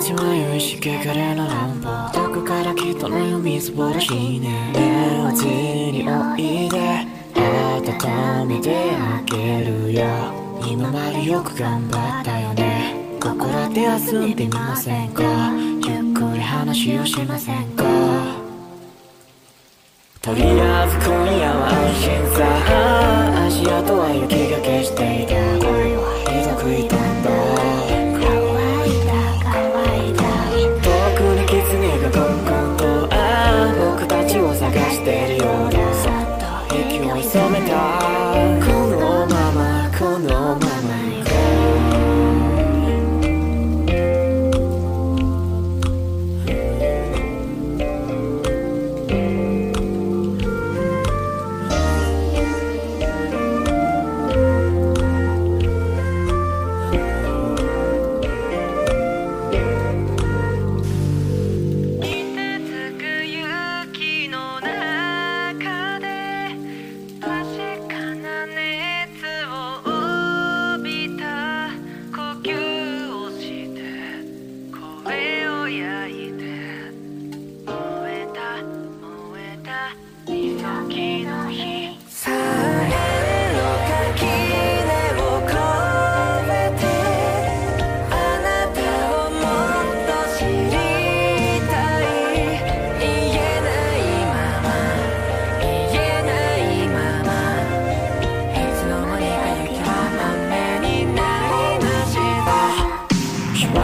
街迷いしけかれの乱暴どこから来たのよみすぼらしいね。目を地においで温めてあげるよ。今までよく頑張ったよね。ここらで休んでみませんか？ゆっくり話をしませんか？とりあえず流してるようださっと息を潜めたこのままこのまま。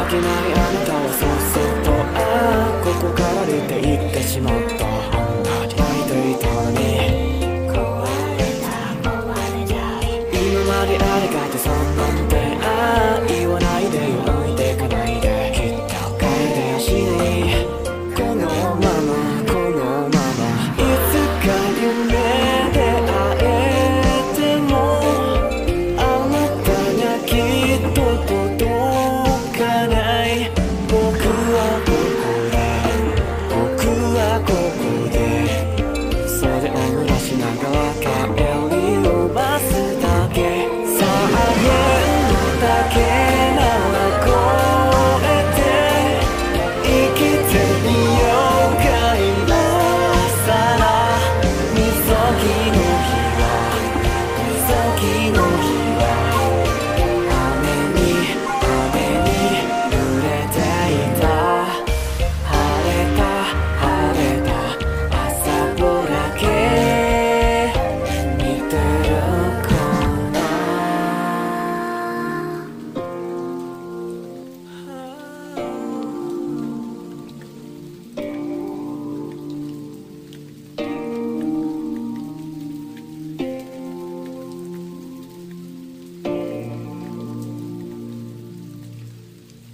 した仕訳ないあ